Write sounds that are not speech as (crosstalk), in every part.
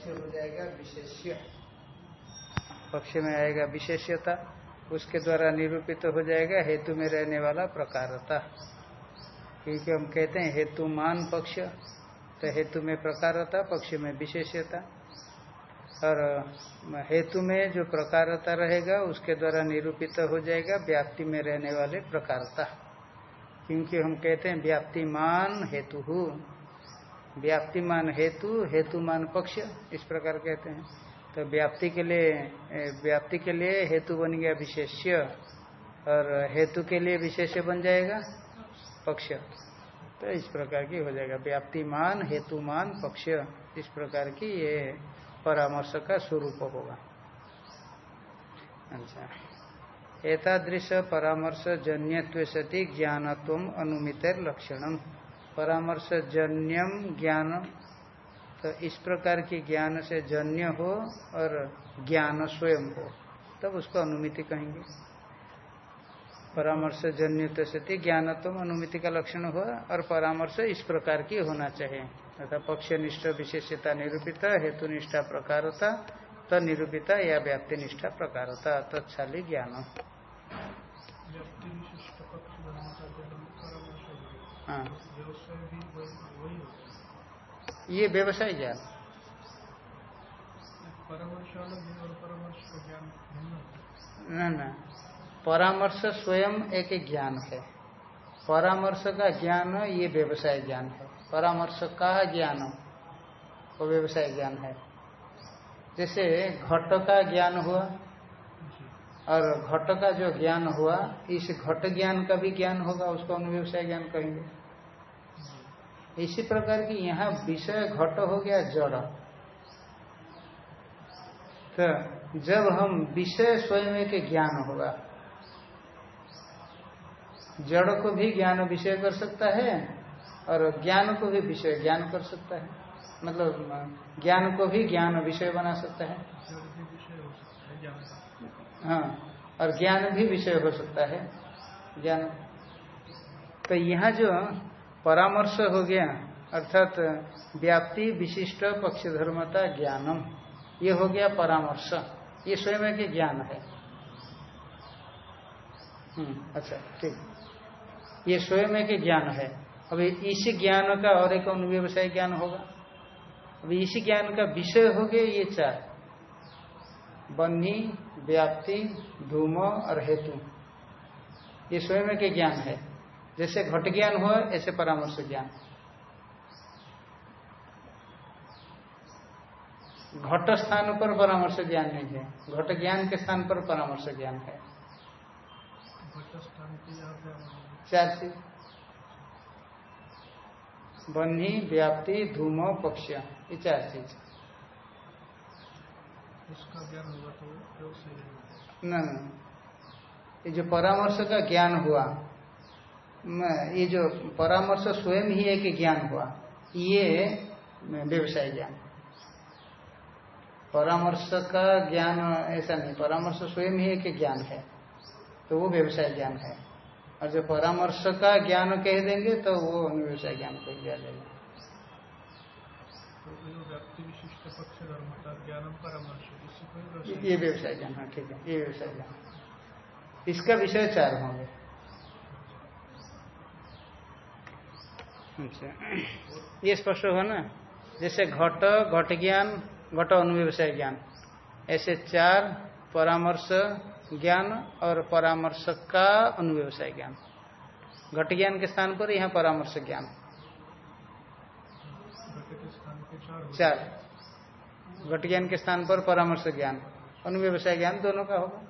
पक्ष हो जाएगा विशेष्य। पक्ष में आएगा विशेष्यता, उसके द्वारा निरूपित तो हो जाएगा हेतु में रहने वाला प्रकारता। क्योंकि हम कहते हैं हेतुमान पक्ष तो हेतु में प्रकारता, पक्ष में विशेष्यता। और हेतु में जो प्रकारता रहेगा, उसके द्वारा निरूपित तो हो जाएगा व्याप्ति में रहने वाले प्रकारता। क्योंकि हम कहते हैं व्याप्तिमान हेतु। व्याप्तिमान हेतु, हेतुमान पक्ष, इस प्रकार कहते हैं। तो व्याप्ति के लिए व्याप्ति के लिए हेतु बन गया विशेष्य, और हेतु के लिए विशेष्य बन जाएगा पक्ष। तो इस प्रकार की हो जाएगा। व्याप्तिमान, हेतुमान, पक्ष, इस प्रकार की ये परामर्श का स्वरूप होगा। अच्छा। एतादृश परामर्श जन्य सती ज्ञानत्व अनुमित लक्षणम परामर्श जन्यम ज्ञान। तो इस प्रकार की ज्ञान से जन्य हो और ज्ञान स्वयं हो, तब उसको अनुमिति कहेंगे। परामर्श जन्य तो सती ज्ञानत्व अनुमिति का लक्षण हुआ और परामर्श इस प्रकार की होना चाहिए। तथा पक्ष निष्ठ विशेषता निरूपित हेतु निष्ठा प्रकारता, तनिरूपिता या व्याप्ति निष्ठा प्रकारता, तत्शाली तो ज्ञान। हाँ। ये व्यवसाय ज्ञान न न। परामर्श स्वयं एक ज्ञान है। परामर्श का ज्ञान ये व्यवसाय ज्ञान है। परामर्श का ज्ञान वो व्यवसाय ज्ञान है। जैसे घट का ज्ञान हुआ और घट का जो ज्ञान हुआ इस घट ज्ञान का भी ज्ञान होगा उसको हम व्यवसाय ज्ञान कहेंगे। इसी प्रकार की यहाँ विषय घट हो गया जड़। तो जब हम विषय स्वयं के ज्ञान होगा, जड़ को भी ज्ञान विषय कर सकता है और ज्ञान को भी विषय ज्ञान कर सकता है। मतलब ज्ञान को भी ज्ञान विषय बना सकता है। हाँ और ज्ञान भी विषय हो सकता है। ज्ञान। तो यहाँ जो परामर्श हो गया, अर्थात व्याप्ति, विशिष्ट पक्ष धर्मता ज्ञानम। ये हो गया परामर्श। ये स्वयं के ज्ञान है। हम्म अच्छा ठीक। ये स्वयं के ज्ञान है। अभी इस ज्ञान का और एक अनुव्यवसाय ज्ञान होगा। अभी इसी ज्ञान का विषय हो गया ये चार। बन्ही, व्याप्ति, धूम और हेतु। ये स्वयं के ज्ञान है। जैसे घट ज्ञान हो ऐसे परामर्श ज्ञान। घट स्थान पर परामर्श ज्ञान नहीं है। घट ज्ञान के स्थान पर परामर्श ज्ञान है। चार चीज़। बन्ही व्याप्ति धूम पक्ष ये चार चीज़। उसका ज्ञान होगा तो न। ये जो परामर्श का ज्ञान हुआ ये जो परामर्श स्वयं ही एक ज्ञान हुआ ये व्यवसाय ज्ञान। परामर्श का ज्ञान ऐसा नहीं परामर्श स्वयं ही एक ज्ञान है तो वो व्यवसाय ज्ञान है। और जो परामर्श का ज्ञान कह देंगे तो वो व्यवसाय ज्ञान कह दिया जाएगा ये व्यवसाय ज्ञान हाँ ठीक है ये व्यवसाय ज्ञान। इसका विषय चार होंगे। अच्छा। ये स्पष्ट होगा ना? जैसे घट घट ज्ञान, घट अनुव्यवसाय ज्ञान। ऐसे चार, परामर्श ज्ञान और परामर्श का अनुव्यवसाय ज्ञान। घट ज्ञान के स्थान पर यहाँ परामर्श ज्ञान। चार। घट ज्ञान के स्थान पर परामर्श ज्ञान। अनुव्यवसाय ज्ञान दोनों का होगा।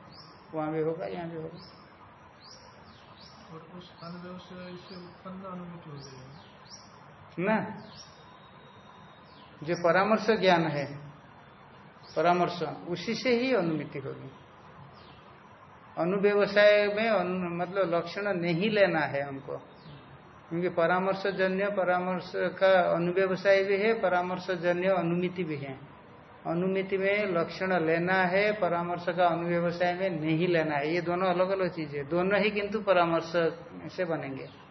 वहाँ भी होगा, यहाँ भी होगा। और उस अनुव्यवसाय से उत्पन्न अनुमिति हो जाएगी। ना? जो परामर्श ज्ञान है परामर्श उसी से ही अनुमिति होगी। अनुव्यवसाय में अनु, मतलब लक्षण नहीं लेना है हमको। क्योंकि परामर्श जन्य परामर्श का अनुव्यवसाय भी है परामर्श जन्य अनुमिति भी है। अनुमिति में लक्षण लेना है परामर्श का अनुव्यवसाय में नहीं लेना है। ये दोनों अलग अलग चीज़ है। दोनों ही किंतु परामर्श से बनेंगे।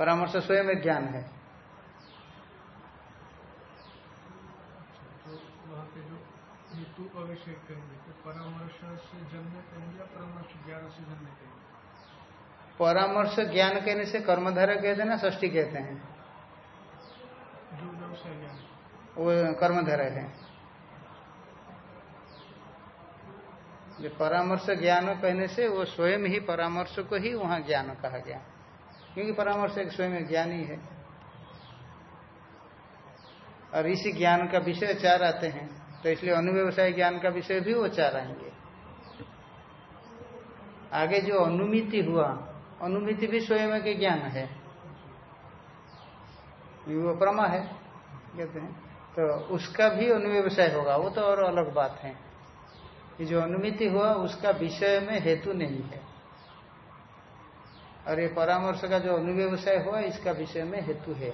परामर्श स्वयं एक ज्ञान है। परामर्श से कहेंगे परामर्श ज्ञान से परामर्श ज्ञान कहने से कर्मधारा कहते हैं। ना ष्टी कहते हैं वो कर्मधारा है। जो परामर्श ज्ञान कहने से वो स्वयं ही परामर्श को ही वहाँ ज्ञान कहा गया। क्योंकि परामर्श एक स्वयं ज्ञानी है। और इसी ज्ञान का विषय चार आते हैं तो इसलिए अनुव्यवसाय ज्ञान का विषय भी वो चार आएँगे। आगे जो अनुमिति हुआ, अनुमिति भी स्वयं के ज्ञान है। वो प्रमा है, कहते हैं। तो उसका भी अनुव्यवसाय होगा, वो तो और अलग बात है। ये जो अनुमिति हुआ, उसका विषय में हेतु नहीं है। और ये परामर्श का जो अनुव्यवसाय हुआ इसका विषय में हेतु है।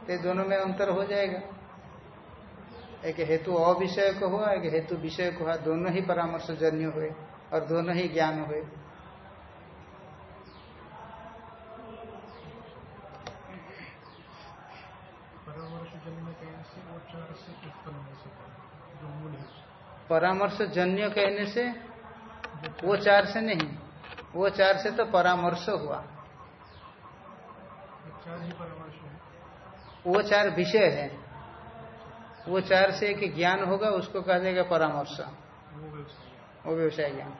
तो दोनों में अंतर हो जाएगा। एक हेतु अविषय को हुआ एक हेतु विषय को हुआ दोनों ही परामर्श जन्य हुए और दोनों ही ज्ञान हुए। परामर्श जन्य कहने से वो चार से उत्पन्न सकता जो मूल परामर्श जन्य कहने से वो चार से नहीं। वो चार से तो परामर्श हुआ। वो चार विषय है। वो चार से एक ज्ञान होगा, उसको कहा जाएगा परामर्श। वो व्यवसाय ज्ञान।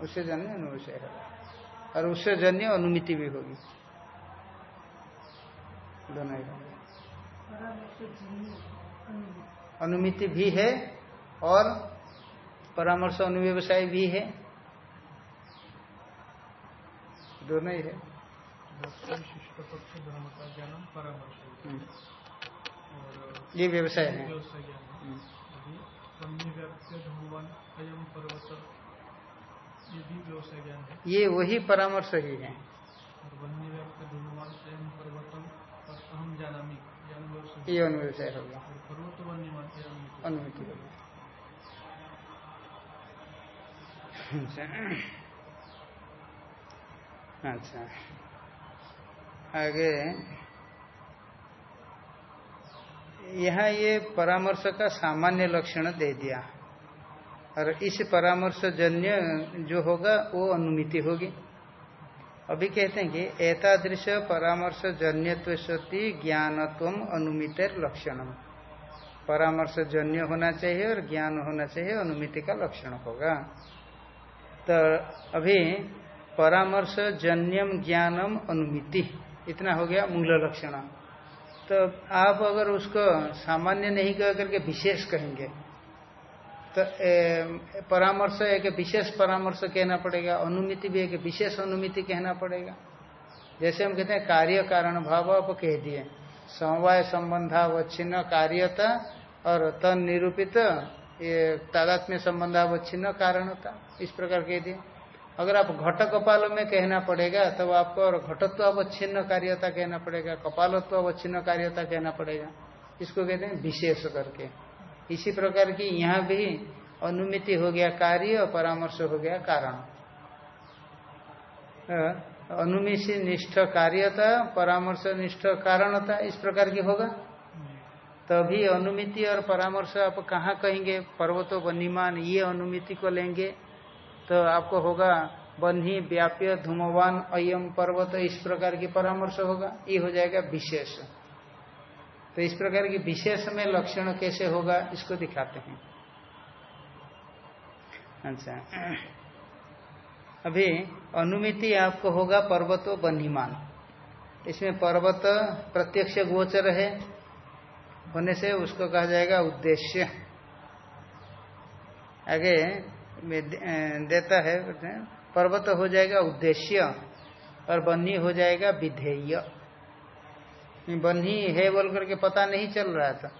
उससे जन्य अनुविषय है। और उससे जन्य अनुमिति भी होगी। दोनों ही। अनुमिति भी है और परामर्श अनुव्यवसाय भी है। दोनों ही है। ये व्यवसाय है। ये ये वही परामर्श ही है। और वन्य व्याप्य धूमवान अयम पर्वतम और अहम जानामी ये अनुव्यवसाय ये अनुव्यवसाय हो गया और पर्वत वन्यमान ये अनुमिति। अनुमिति हो गया अच्छा। अच्छा। आगे। यहाँ ये परामर्श का सामान्य लक्षण दे दिया। और इस परामर्श जन्य जो होगा, वो अनुमिति होगी। अभी कहते हैं कि एतादृश परामर्श जन्यत्व सती ज्ञानत्व अनुमितर लक्षणम। परामर्श जन्य होना चाहिए और ज्ञान होना चाहिए, अनुमिति का लक्षण होगा। तो अभी परामर्श जन्यम ज्ञानम अनुमिति। इतना हो गया मूल लक्षण। तो आप अगर उसको सामान्य नहीं कह करके विशेष कहेंगे तो परामर्श एक विशेष परामर्श कहना पड़ेगा, अनुमिति भी एक विशेष अनुमिति कहना पड़ेगा। जैसे हम कहते हैं, कार्य कारण भाव आप कह दिए। समवाय संबंधावच्छिन्न कार्यता और तन निरूपित ये तादात्म्य संबंध अवच्छिन्न कारण कारणता इस प्रकार कह दिए। अगर आप घट कपाल में कहना पड़ेगा, तब तो आपको और घटत्व अवच्छिन्न कार्यता कहना पड़ेगा, कपालत्व अवच्छिन्न कार्यता कहना पड़ेगा। इसको कहते हैं विशेष करके। इसी प्रकार की यहाँ भी अनुमिति हो गया कार्य और परामर्श हो गया कारण। अनुमिति निष्ठ कार्यता, परामर्श निष्ठ कारणता, इस प्रकार की होगा? तभी अनुमिति और परामर्श आप कहाँ कहेंगे? पर्वतो बनीमान, ये अनुमिति को लेंगे। तो आपको होगा बन्ही व्याप्य धूमवान अयम पर्वत इस प्रकार की परामर्श होगा। ये हो जाएगा विशेष। तो इस प्रकार की विशेष में लक्षण कैसे होगा, इसको दिखाते हैं। अच्छा। अभी अनुमिति आपको होगा पर्वतो बन्हीमान इसमें पर्वत प्रत्यक्ष गोचर है। होने से उसको कहा जाएगा उद्देश्य। आगे देता है पर्वत हो जाएगा उद्देश्य और बन्ही हो जाएगा विधेय। बन्ही है बोल करके पता नहीं चल रहा था।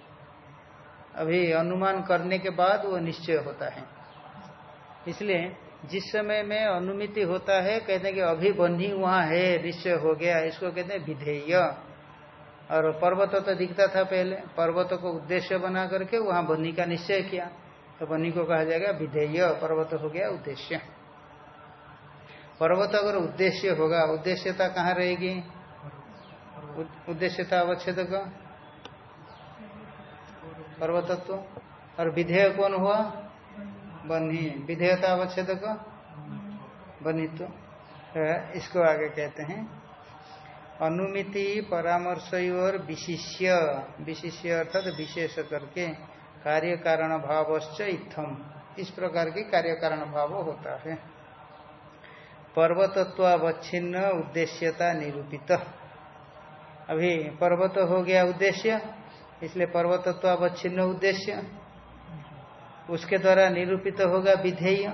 अभी अनुमान करने के बाद वो निश्चय होता है। इसलिए जिस समय में अनुमिति होता है, कहते हैं कि अभी बन्ही वहाँ है, निश्चय हो गया, इसको कहते हैं विधेय। और पर्वत तो दिखता था पहले, पर्वत को उद्देश्य बना करके वहाँ बनी का निश्चय किया। तो बनी को कहा जाएगा विधेय, पर्वत हो गया उद्देश्य। पर्वत अगर उद्देश्य होगा, उद्देश्यता कहाँ रहेगी? उद्देश्यता अवच्छेद का? पर्वतत्व। और विधेय कौन हुआ? बनी। विधेयता अवच्छेद का? बनित्व। इसको आगे कहते हैं। अनुमिति परामर्श और विशिष्य। विशिष्य अर्थात विशेष करके कार्य कारण भावश्च इत्थम। इस प्रकार की कार्य कारण भाव होता है। पर्वतत्वावच्छिन्न उद्देश्यता निरूपित। अभी पर्वत हो गया उद्देश्य, इसलिए पर्वतत्वावच्छिन्न उद्देश्य। उसके द्वारा निरूपित होगा विधेय,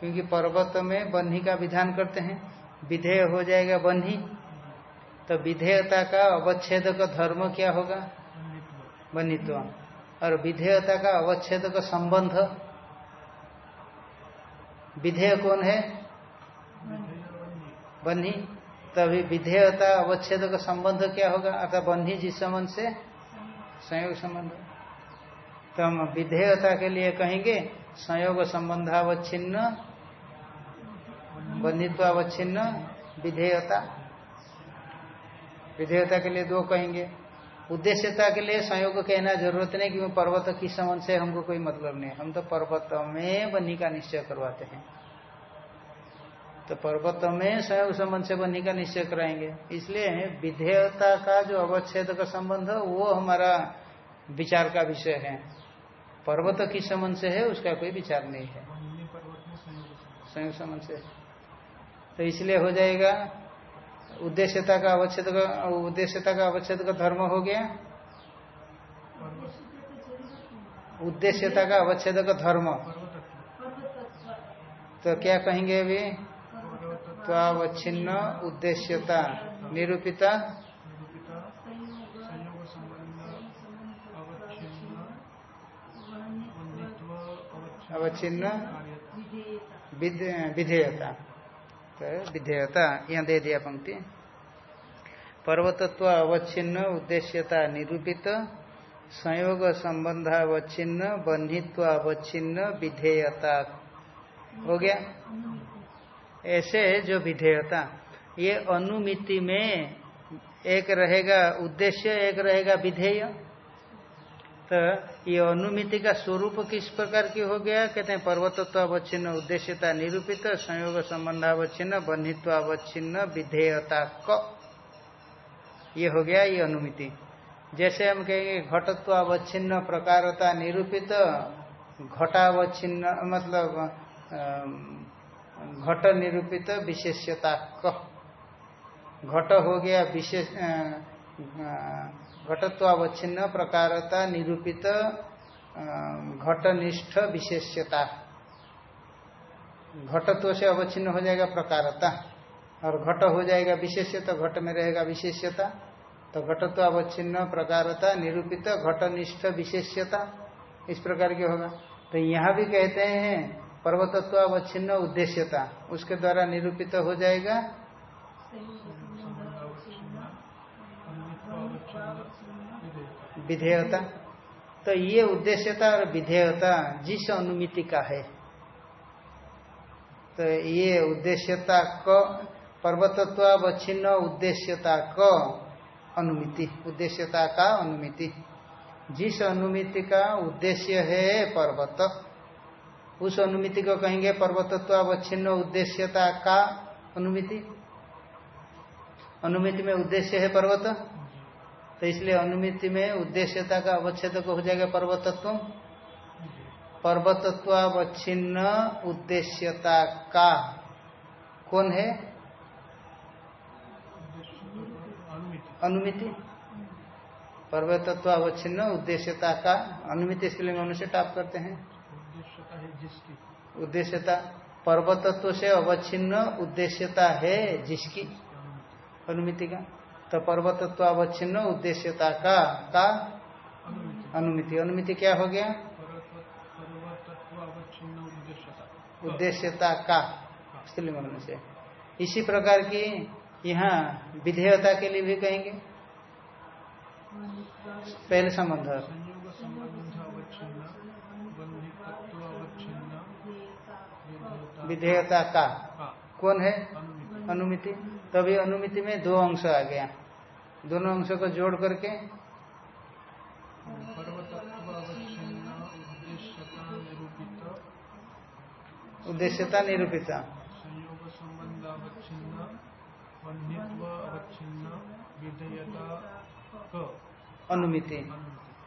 क्योंकि पर्वत में बन्ही का विधान करते हैं। विधेय हो जाएगा बन्ही। तो विधेयता का अवच्छेद का धर्म क्या होगा? बनित्व और विधेयता का अवच्छेद का संबंध? विधेय कौन है? बन्ही। तभी विधेयता अवच्छेद का संबंध क्या होगा? अर्थात बन्ही जिस संबंध से? संयोग संबंध। तो हम विधेयता के लिए कहेंगे, संयोग संबंधावच्छिन्न, बन्हीत्वावच्छिन्न, विधेयता। विधेयता के लिए दो कहेंगे। उद्देश्यता के लिए संयोग कहना ज़रूरत नहीं, क्योंकि पर्वत किस समझ से हमको कोई मतलब नहीं हम तो पर्वत में बनी का निश्चय करवाते हैं। तो पर्वत में संयोग संबंध से बनी का निश्चय कराएँगे। इसलिए विधेयता का जो अवच्छेद का संबंध है वो हमारा विचार का विषय है। पर्वत किस संबंध से है, उसका कोई विचार नहीं है। संयोग संबंध से। तो इसलिए हो जाएगा उद्देश्यता का अवच्छेद उद्देश्यता का अवच्छेद का धर्म हो गया। उद्देश्यता का अवच्छेद का धर्म। तो क्या कहेंगे अभी? तो अवच्छिन्न उद्देश्यता निरूपिता। अवच्छिन्न। विधेयता। विधेयता, यहाँ दे दिया पंक्ति। पर्वतत्व अवच्छिन्न, उद्देश्यता निरूपित, संयोग संबंधावच्छिन्न, बंधित्व अवच्छिन्न, विधेयता। हो गया? ऐसे जो विधेयता, ये अनुमिति में एक रहेगा उद्देश्य, एक रहेगा विधेय। तो ये अनुमिति का स्वरूप किस प्रकार की हो गया? कहते हैं, पर्वतत्वावच्छिन्न, उद्देश्यता निरूपित, संयोग संबंधावच्छिन्न, बन्धित्वावच्छिन्न, विधेयता क। ये हो गया ये अनुमिति। जैसे हम कहेंगे, घटत्वावच्छिन्न, प्रकारता निरूपित, घटावच्छिन्न मतलब घट निरूपित, विशेष्यता क। घट हो गया, विशेष घटत्वावच्छिन्न, प्रकारता, निरूपित घटनिष्ठ विशेष्यता। घटत्व से अवच्छिन्न हो जाएगा प्रकारता। और घट हो जाएगा विशेष्यता घट में रहेगा विशेष्यता। तो घटत्व अवच्छिन्न प्रकारता, निरूपित, घटनिष्ठ विशेष्यता, इस प्रकार की होगा। तो यहाँ भी कहते हैं पर्वतत्व अवच्छिन्न उद्देश्यता। उसके द्वारा निरूपित हो जाएगा विधेयता। तो ये उद्देश्यता और विधेयता जिस अनुमिति का है तो ये उद्देश्यता क, पर्वतत्वावच्छिन्न उद्देश्यता क अनुमिति, उद्देश्यता का अनुमिति। जिस अनुमिति का उद्देश्य है पर्वत, उस अनुमिति को कहेंगे पर्वतत्वावच्छिन्न उद्देश्यता का अनुमिति। अनुमिति में उद्देश्य है पर्वत तो इसलिए अनुमिति में उद्देश्यता का अवच्छेद हो जाएगा पर्वतत्व। पर्वतत्वावच्छिन्न उद्देश्यता का। कौन है? अनुमिति। पर्वतत्वावच्छिन्न उद्देश्यता का। अनुमिति इसके लिए मनुष्य टाप करते हैं। उद्देश्यता। पर्वतत्व से अवच्छिन्न उद्देश्यता है जिसकी? अनुमिति का। तो पर्वतत्व अवच्छिन्न उद्देश्यता का का? अनुमिति। अनुमिति क्या हो गया? उद्देश्यता। का स्त्रीलिंग से। इसी प्रकार की यहाँ विधेयता के लिए भी कहेंगे। पहले संबंध। विधेयता का। कौन है? अनुमिति। तो तभी अनुमिति में दो अंश आ गया। दोनों अंशों को जोड़ करके उद्देश्यता निरूपिता। अनुमिति।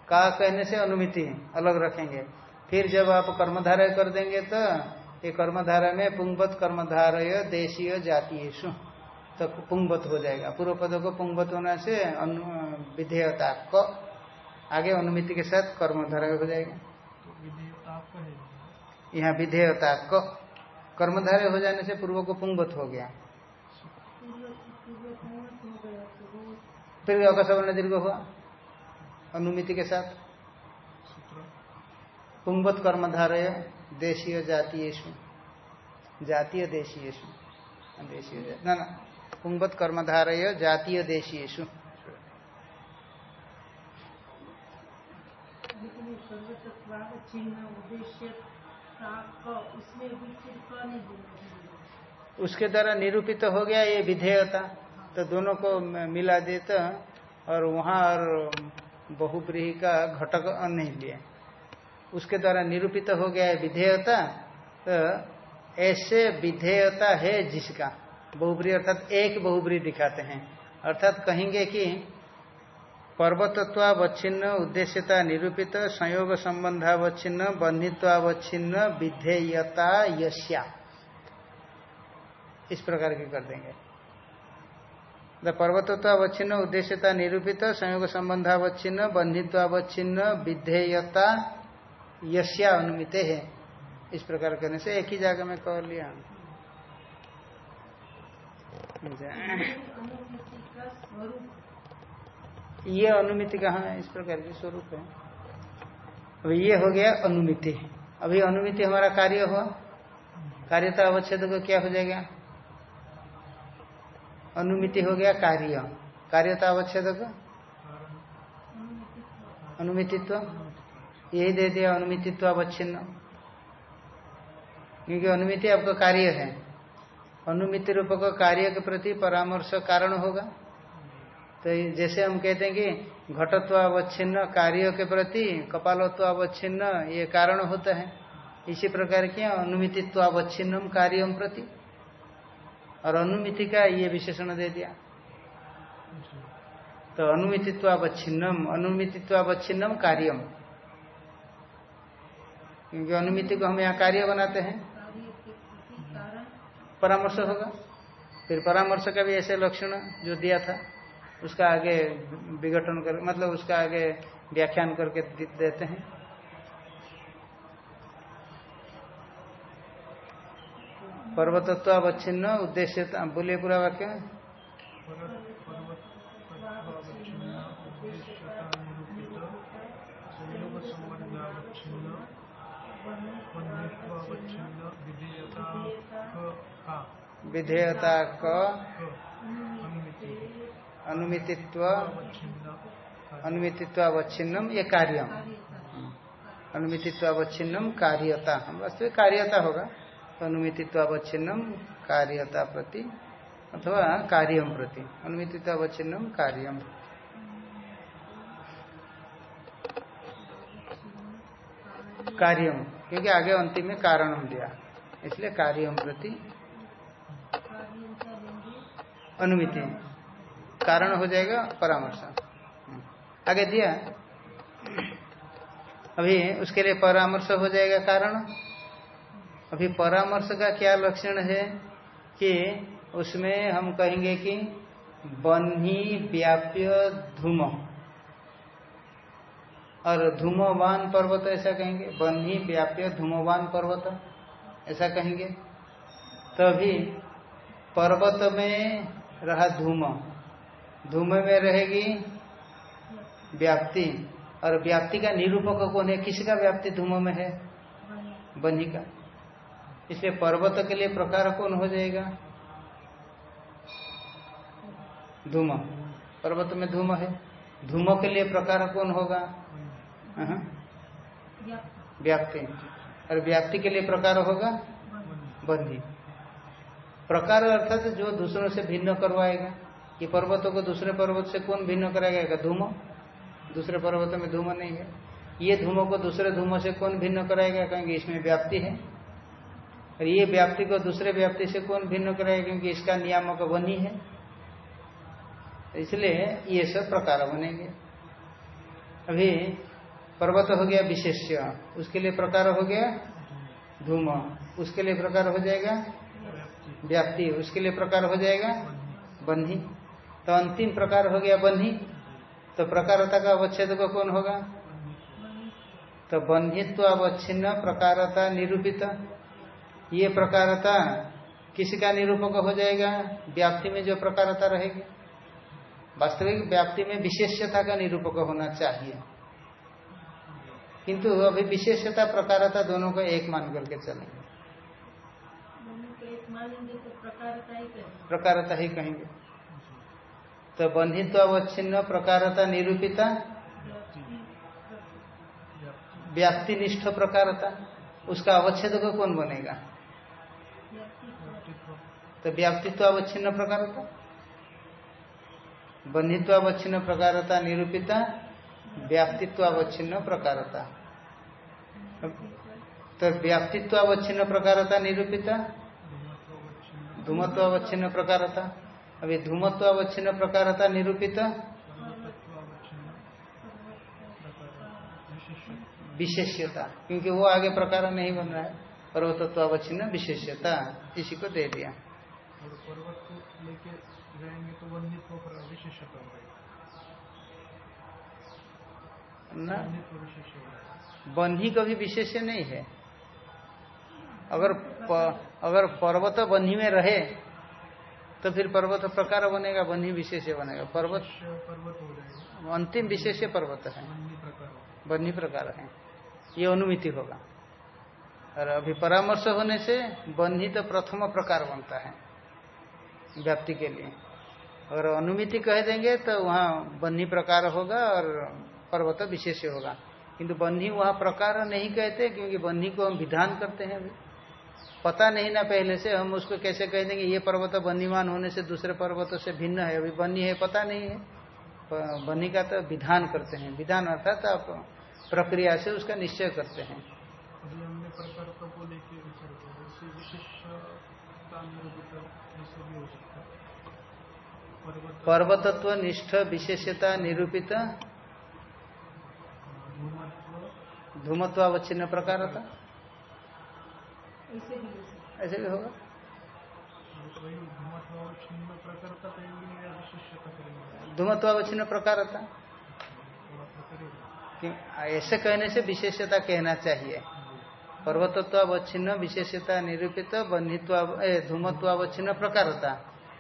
का कहने से अनुमिति अलग रखेंगे। फिर जब आप कर्मधारय कर देंगे तो ये कर्मधारा में पुंगवत कर्मधारय देशीय जातीयु तो पुंगवत हो जाएगा। पूर्व पद को पुंगवत होने से विधेयता क आगे अनुमिति के साथ कर्मधारय हो जाएगा। तो यहाँ विधेयता क कर्मधारय हो जाने से पूर्व को पुंगवत हो गया। फिर अकसवर्ण दीर्घ हुआ अनुमिति के साथ। पुंगवत कर्मधारय देशीय जातीय देशीयेशु देशीय जा- ना ना। पुंगवत कर्मधारय जातीय देशीयेशु लेकिन ये सर्वतत्वाद चिन्ह उद्देश्य ताक उसमें भी फिर क नहीं देना चाहिए उसके द्वारा निरूपित तो हो गया ये विधेयता। तो दोनों को मिला देता और वहाँ और बहुब्रीही का घटक नहीं लिए उसके द्वारा निरूपित तो हो गया है विधेयता तो ऐसे विधेयता है जिसका। बहुब्री अर्थात एक बहुब्री दिखाते हैं। अर्थात कहेंगे कि पर्वतत्वावच्छिन्न, उद्देश्यता निरूपित संयोग संबंधावच्छिन्न बंधित्वावच्छिन्न, विधेयता यश्या इस प्रकार की कर देंगे। द पर्वतत्वावच्छिन्न, उद्देश्यता निरूपित संयोग संबंधावच्छिन्न बंधित्वावच्छिन्न, विधेयता यश्या अनुमित है। इस प्रकार करने से एक ही जगह में कह लिया। (laughs) ये अनुमिति कहाँ है? इस प्रकार की स्वरूप है। अभी ये हो गया अनुमिति। अभी अनुमिति हमारा कार्य हुआ। कार्यता अवच्छेद को क्या हो जाएगा? अनुमिति हो गया कार्य। कार्यता अवच्छेद को? अनुमितित्व। यही दे दिया अनुमितित्व अवच्छिन्न। क्योंकि अनुमिति आपका कार्य है। अनुमिति रूप का कार्य के प्रति परामर्श कारण होगा। तो जैसे हम कहते हैं कि घटत्व अवच्छिन्न कार्य के प्रति कपालत्व अवच्छिन्न ये कारण होता है। इसी प्रकार के अनुमितित्व अवच्छिन्नम कार्यम प्रति। और अनुमिति का ये विशेषण दे दिया। तो अनुमितित्व अवच्छिन्नम अनुमितित्व अवच्छिन्नम कार्यम। क्योंकि अनुमिति को हम यहाँ कार्य बनाते हैं कार्य के प्रति कारण परामर्श होगा। फिर परामर्श का भी ऐसे लक्षण जो दिया था, उसका आगे विघटन कर मतलब उसका आगे व्याख्यान करके देते हैं। पर्वतत्व अवच्छिन्न उद्देश्य बोलिए पूरा वाक्य। पर्वतत्वावच्छिन्न विधेयता क क अनुमिति अनुमितित्व अवच्छिन्न अनुमितित्व अवच्छिन्नम ये कार्यम। अनुमितित्व अवच्छिन्नम कार्यता। हम वास्तविक कार्यता होगा। तो अनुमितित्व अवच्छिन्नम कार्यता प्रति, अथवा कार्यम प्रति। अनुमितित्व अवच्छिन्नम कार्यम कार्यम। क्योंकि आगे अंतिम में कारण हम दिया। इसलिए कार्यम प्रति कार्य अनुमिति। कारण हो जाएगा परामर्श। आगे दिया। अभी उसके लिए परामर्श हो जाएगा कारण। अभी परामर्श का क्या लक्षण है कि उसमें हम कहेंगे कि बन्ही व्याप्य धूम। और धूमवान पर्वत ऐसा कहेंगे। बन्ही व्याप्य धूमवान पर्वत, ऐसा कहेंगे। तभी पर्वत में रहा धूम। धूम में रहेगी व्याप्ति। और व्याप्ति का निरूपक कौन है? किसका व्याप्ति धूम में है? बन्ही का इसलिए पर्वत के लिए प्रकार कौन हो जाएगा? धूम। पर्वत में धूम है। धूम के लिए प्रकार कौन होगा? व्याप्ति। और व्याप्ति के लिए प्रकार होगा? बन्ही प्रकार अर्थात जो दूसरों से भिन्न करवाएगा ये पर्वतों को दूसरे पर्वत से कौन भिन्न कराएगा धूम। दूसरे पर्वत में धूम नहीं है। ये धूमो को दूसरे धूमो से कौन भिन्न कराएगा कहेंगे इसमें व्याप्ति है। और ये व्याप्ति को दूसरे व्याप्ति से कौन भिन्न कराएगा क्योंकि इसका नियामक बनी है। इसलिए ये सब प्रकार बनेंगे। अभी पर्वत हो गया विशेष्य। उसके लिए प्रकार हो गया धूम। उसके लिए प्रकार हो जाएगा व्याप्ति, उसके लिए प्रकार हो जाएगा बन्ही तो अंतिम प्रकार हो गया बन्ही तो प्रकारता का अवच्छेद को कौन होगा? तो बंधित्व अवच्छिन्न, प्रकारता निरूपित। ये प्रकारता किसी का निरूपक हो जाएगा? व्याप्ति में जो प्रकारता रहेगी। वास्तविक व्याप्ति में विशेषता का निरूपक होना चाहिए। किंतु अभी विशेषता प्रकारता दोनों को एक मान करके चलेंगे। प्रकारता ही कहेंगे। तो बंधित्व अवच्छिन्न, प्रकारता निरूपिता व्याप्ति निष्ठ प्रकारता, उसका अवच्छेद को कौन बनेगा? तो व्याप्तित्व अवच्छिन्न प्रकारता, बंधित्व अवच्छिन्न प्रकारता निरूपिता, व्याप्तित्व अवच्छिन्न प्रकारता। तो व्याप्तित्व अवच्छिन्न प्रकारता निरूपिता धूमत्व अवच्छिन्न प्रकारता अभी धूमत्व अवच्छिन्न प्रकारता निरूपिता। विशेष्यता। क्योंकि वो आगे प्रकार नहीं बन रहा है। पर्वतत्व अवच्छिन्न विशेष्यता। इसी को दे दिया। तो विशेष बन्ही कभी विशेष्य नहीं है। अगर प, अगर पर्वत बन्ही में रहे तो फिर पर्वत प्रकार बनेगा बन्ही विशेष बनेगा। पर्वत पर्वत हो जाएगा। अंतिम विशेष पर्वत है। बन्ही प्रकार है ये अनुमिति होगा। और अभी परामर्श होने से बन्ही तो प्रथम प्रकार बनता है व्याप्ति के लिए। अगर अनुमिति कह देंगे तो वहाँ बन्ही प्रकार होगा और पर्वत विशेष होगा। किंतु बन्ही वहाँ प्रकार नहीं कहते क्योंकि बन्ही को हम विधान करते हैं अभी। पता नहीं ना पहले से हम उसको कैसे कह देंगे ये पर्वत बन्हीमान होने से दूसरे पर्वतों से भिन्न है अभी बनी है पता नहीं है। बनी का तो विधान करते हैं। विधान अर्थात आप प्रक्रिया से उसका निश्चय करते हैं। प्रकार हो है। पर्वतत्व निष्ठ विशेषता निरूपित। धूमत्व। धूमत्वावच्छिन्न हो सकता ऐसे भी होगा। धूमत्वावच्छिन्न प्रकारता थोड़ा सा ऐसे कहने से विशेषता कहना चाहिए। पर्वतत्वावच्छिन्न, विशेषता निरूपित बन्धित्व धूमत्वावच्छिन्न प्रकारता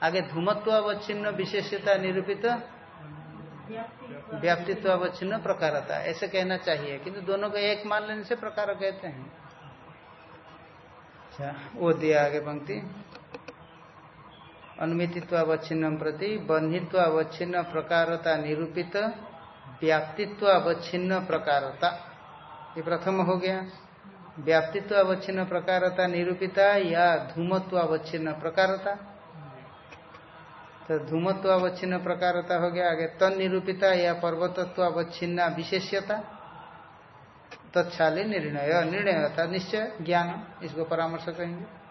आगे धूमत्वावच्छिन्न, विशेषता निरूपित व्याप्ति व्याप्तित्वावच्छिन्न प्रकारता ऐसे कहना चाहिए। किंतु दोनों को एक मान लेने से प्रकार कहते हैं। अच्छा वो दिया आगे पंक्ति अनुमितित्वावच्छिन्न प्रति बंधित्वावच्छिन्न प्रकारता निरूपित व्याप्तित्वावच्छिन्न प्रकारता ये प्रथम हो गया व्याप्तित्वावच्छिन्न प्रकारता निरूपिता या धूमत्वावच्छिन्न प्रकारता तो धूमत्वावच्छिन्न प्रकारता हो गया आगे तन निरूपिता या पर्वतत्वावच्छिन्ना विशेष्यता तत्शाली निर्णय निर्णय होता निश्चय, ज्ञान, इसको परामर्श कहेंगे।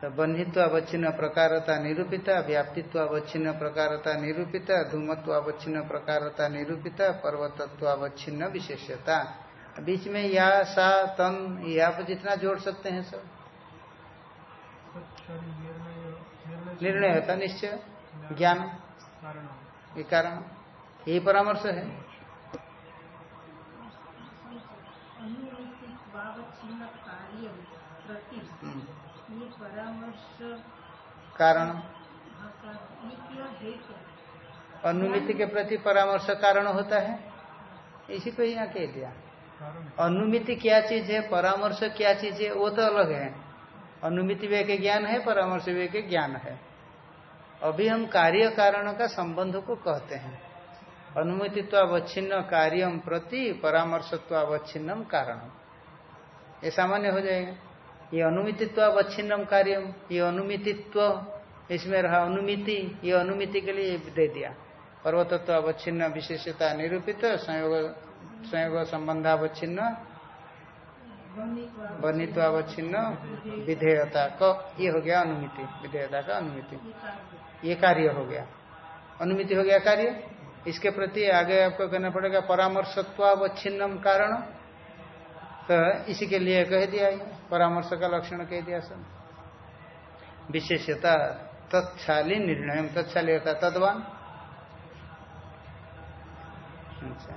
तो बंधित्वावच्छिन्न प्रकारता निरूपिता व्याप्तित्वावच्छिन्न प्रकारता निरूपिता धूमत्व अवच्छिन्न प्रकारता निरूपिता पर्वतत्व अवच्छिन्न विशेषता बीच में या, सा, तन, या पर जितना जोड़ सकते हैं सब। निर्णय होता निश्चय, ज्ञान, ये कारण। यही परामर्श है अनुमितित्वावच्छिन्न कार्य प्रति हम्म। ये परामर्श कारण। अनुमिति के प्रति परामर्श कारण होता है। इसी को यहाँ कह दिया। अनुमिति क्या चीज़ है परामर्श क्या चीज़ है वो तो अलग है। अनुमिति वे के ज्ञान है परामर्श वे के ज्ञान है। अभी हम कार्य कारण का संबंध को कहते हैं। अनुमितित्वावच्छिन्न कार्यम प्रति परामर्शत्वावच्छिन्नम कारण ये सामान्य हो जाएगा। ये अनुमितित्वावच्छिन्नम कार्यम, ये अनुमितित्व इसमें रहा अनुमिति, ये अनुमिति के लिए दे दिया। पर्वतत्व अवच्छिन्न विशेषता निरूपित, संयोग संयोग संबंधावच्छिन्न वर्णित्वा वर्णित्वावच्छिन्न विधेयता क, ये हो गया अनुमिति, विधेयता का अनुमिति। ये कार्य हो गया। अनुमिति हो गया कार्य। इसके प्रति आगे आपको कहना पड़ेगा परामर्शत्वावच्छिन्नम कारण। तो इसी के लिए कह दिया परामर्श का लक्षण कह दिया सब। विशेषता तत्शाली निर्णय तत्शाली होता तद्वान। अच्छा।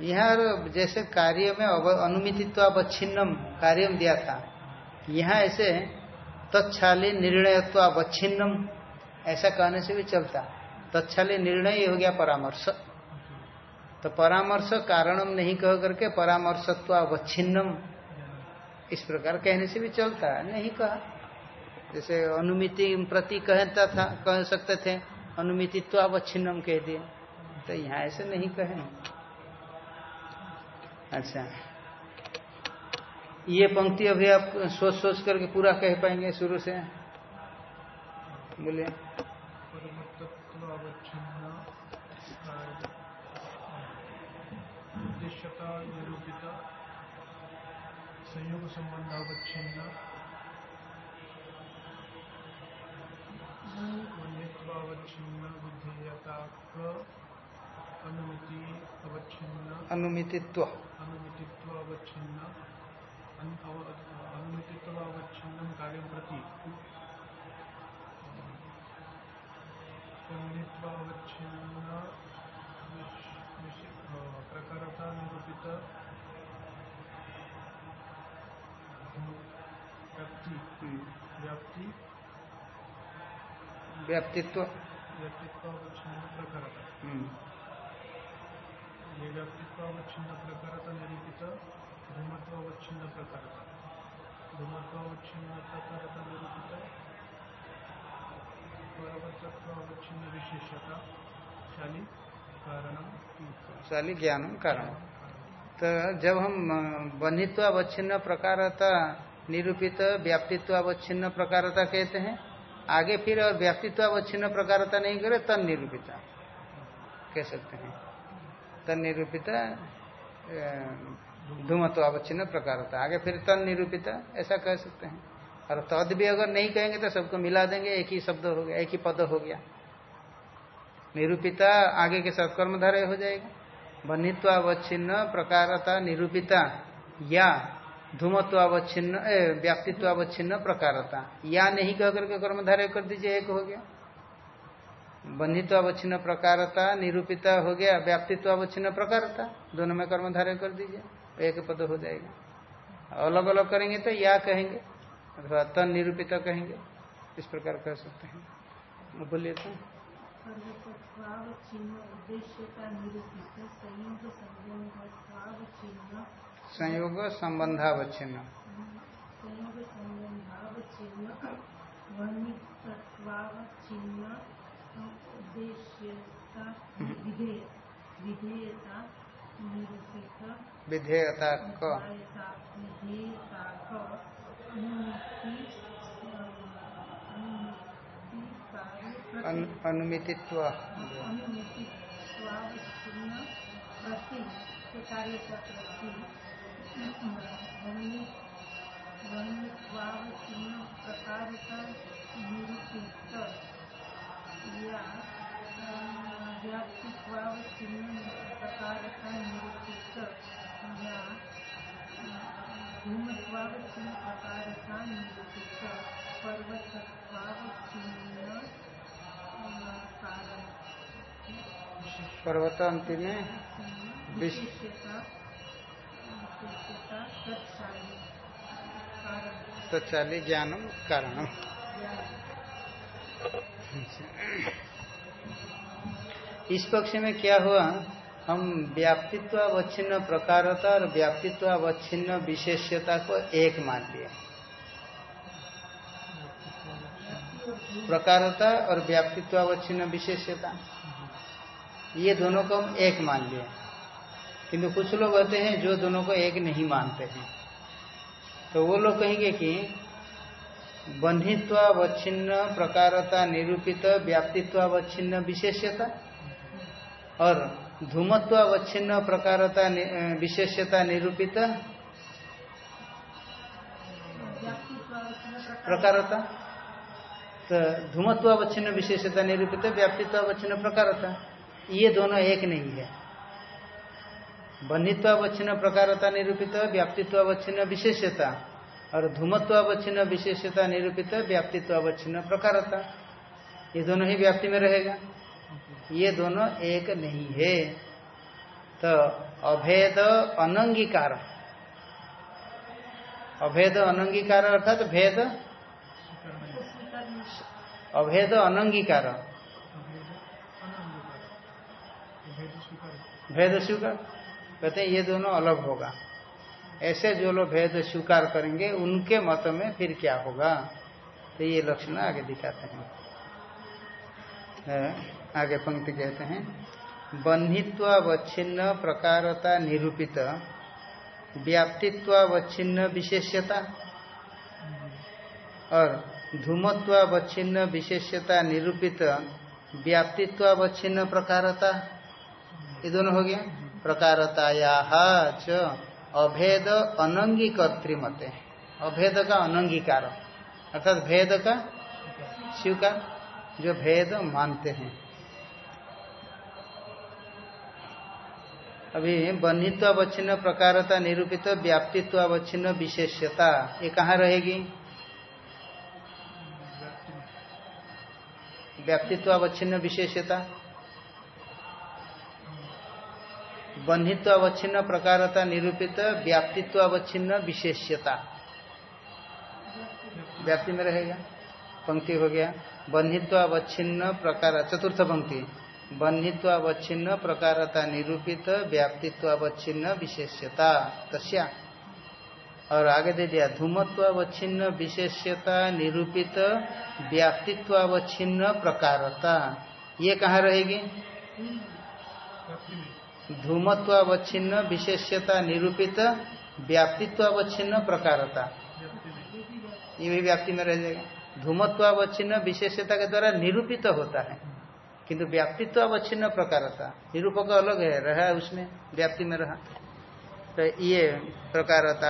यहाँ जैसे कार्य में अनुमितित्व अवच्छिन्नम कार्य दिया था, यहाँ ऐसे तत्शाली निर्णयत्व अवच्छिन्नम ऐसा कहने से भी चलता। तत्शाली निर्णय हो गया परामर्श। तो परामर्श कारणम नहीं कह करके परामर्शत्व अवच्छिन्नम इस प्रकार कहने से भी चलता है। नहीं कहा। जैसे अनुमिति प्रति कहता था, कह सकते थे अनुमितित्व अवच्छिन्नम कह दिए। तो यहाँ ऐसे नहीं कहे। अच्छा। ये पंक्ति अभी आप सोच सोच करके पूरा कह पाएँगे शुरू से। बोलिए। उद्देश्यता निरूपित संयोग संबंधावच्छिन्न विधेयता अनुमिति अवच्छिन्न। अनुमितित्व। अनुमितित्वावच्छिन्न अन- अव- अनुमितित्वावच्छिन्नं कार्यं प्रति। प्रकारता निरूपित व्याप्ति व्याप्ति व्याप्तित्व व्याप्तित्वावच्छिन्न प्रकारता हम्म, ये व्याप्तित्वावच्छिन्न प्रकारता निरूपित धूमत्वावच्छिन्न प्रकारता धूमत्वावच्छिन्न प्रकारता निरूपित परवत्तत्वावच्छिन्न विशेषता शाली शाली ज्ञानम कारण। तो जब हम बंधित्व अवच्छिन्न प्रकारता, निरूपित व्याप्तित्व अवच्छिन्न प्रकारता कहते हैं, आगे फिर और व्याप्तित्व अवच्छिन्न प्रकारता नहीं करे, तन निरूपिता। कह सकते हैं। तन निरूपिता धूमत्व अवच्छिन्न प्रकारता। आगे फिर तन निरूपिता, ऐसा कह सकते हैं। और तद भी अगर नहीं कहेंगे तो सबको मिला देंगे, एक ही शब्द हो गया, एक ही पद हो गया। निरूपिता आगे के साथ कर्मधारय हो जाएगा। बन्हित्वावच्छिन्न प्रकारता निरूपिता, या धूमत्वावच्छिन्न व्याप्तित्वावच्छिन्न, प्रकारता। या नहीं कह करके कर्मधारय कर दीजिए, एक हो गया। बन्हित्वावच्छिन्न प्रकारता निरूपिता हो गया, व्याप्तित्वावच्छिन्न, प्रकारता। दोनों में कर्मधारय कर दीजिए, एक पद हो जाएगा। अलग अलग करेंगे तो या कहेंगे, अथवा तन निरूपिता कहेंगे, इस प्रकार कह सकते हैं। बोलिए तो। सर्वतत्वावच्छिन्न उद्देश्यता निरूपित संयोग संबंधत्वावच्छिन्न संयोग संबंधावच्छिन्न संयोग संबंधावच्छिन्न वर्णितत्वावच्छिन्न उद्देश्यता विधेय। विधेयता निरूपित। विधेयता क विधेयता विधेयता क अनुमिति अनुमिति कार्य प्रति अनु- अनुमितित्व प्रति के अ, व्याप्तित्वावच्छिन्न प्रकारता निरूपित या धूमत्वावच्छिन्न प्रकारता निरूपित पर्वतत्वावच्छिन्न कारण पर्वत अंतिम में तत्शाली ज्ञानम कारणम। इस पक्ष में क्या हुआ? हम व्याप्तित्वावच्छिन्न प्रकारता और व्याप्तित्वावच्छिन्न विशेष्यता को एक मान लिए प्रकारता और व्याप्तित्वावच्छिन्न विशेषता ये दोनों को हम एक मान लिए किंतु कुछ लोग होते हैं जो दोनों को एक नहीं मानते हैं। तो वो लोग कहेंगे कि बंधित्वावच्छिन्न प्रकारता निरूपित व्याप्तित्वावच्छिन्न विशेष्यता और धूमत्व अवच्छिन्न प्रकारता विशेषता निरूपित प्रकारता। तो धूमत्व अवच्छिन्न विशेषता निरूपित व्याप्तित्व अवच्छिन्न प्रकारता। ये दोनों एक नहीं है। बन्हीत्व अवच्छिन्न प्रकारता निरूपित व्याप्तित्व अवच्छिन्न विशेषता, और धूमत्व अवच्छिन्न विशेषता निरूपित व्याप्तित्व अवच्छिन्न प्रकारता। ये दोनों ही व्याप्ति में रहेगा। ये दोनों एक नहीं है। तो अभेद अनंगीकार। अभेद अनंगीकार अर्थात तो भेद अभेद अनंगीकार। भेद स्वीकार? कहते हैं ये दोनों अलग होगा। ऐसे जो लोग भेद स्वीकार करेंगे, उनके मत में फिर क्या होगा? तो ये लक्षण आगे दिखाते हैं। आगे पंक्ति कहते हैं बन्हित्वावच्छिन्न प्रकारता निरूपित, व्याप्तित्वावच्छिन्न विशेष्यता। और धूमत्वावच्छिन्न विशेष्यता निरूपित, व्याप्तित्वावच्छिन्न प्रकारता। ये दोनों हो गया। प्रकारताया च अभेद अनंगीकर्तृमते। अभेद का अनंगीकार। अर्थात भेद का स्वीकार जो भेद मानते हैं। अभी बन्हित्वावच्छिन्न प्रकारता निरूपित, व्याप्तित्वावच्छिन्न विशेष्यता, ये कहाँ रहेगी? व्याप्तित्वावच्छिन्न विशेषता बन्हित्वावच्छिन्न प्रकारता निरूपित व्याप्तित्वावच्छिन्न विशेष्यता। व्याप्ति में रहेगा। पंक्ति हो गया। बन्हित्वावच्छिन्न प्रकार, चतुर्थ पंक्ति। बन्हित्वावच्छिन्न प्रकारता निरूपित व्याप्तित्वावच्छिन्न विशेष्यता। तस्या। और आगे दे दिया, धूमत्वावच्छिन्न, विशेष्यता, निरूपित, व्याप्तित्वावच्छिन्न, प्रकारता। ये कहाँ रहेगी? धूमत्वावच्छिन्न, विशेष्यता, निरूपित, व्याप्तित्वावच्छिन्न, प्रकारता। ये भी व्याप्ति में रह जाएगा। धूमत्वावच्छिन्न विशेषता के द्वारा निरूपित होता है। किंतु व्याप्तित्व अवच्छिन्न प्रकारता। निरूपक अलग है, रहा उसमें, व्याप्ति में रहा। तो ये प्रकारता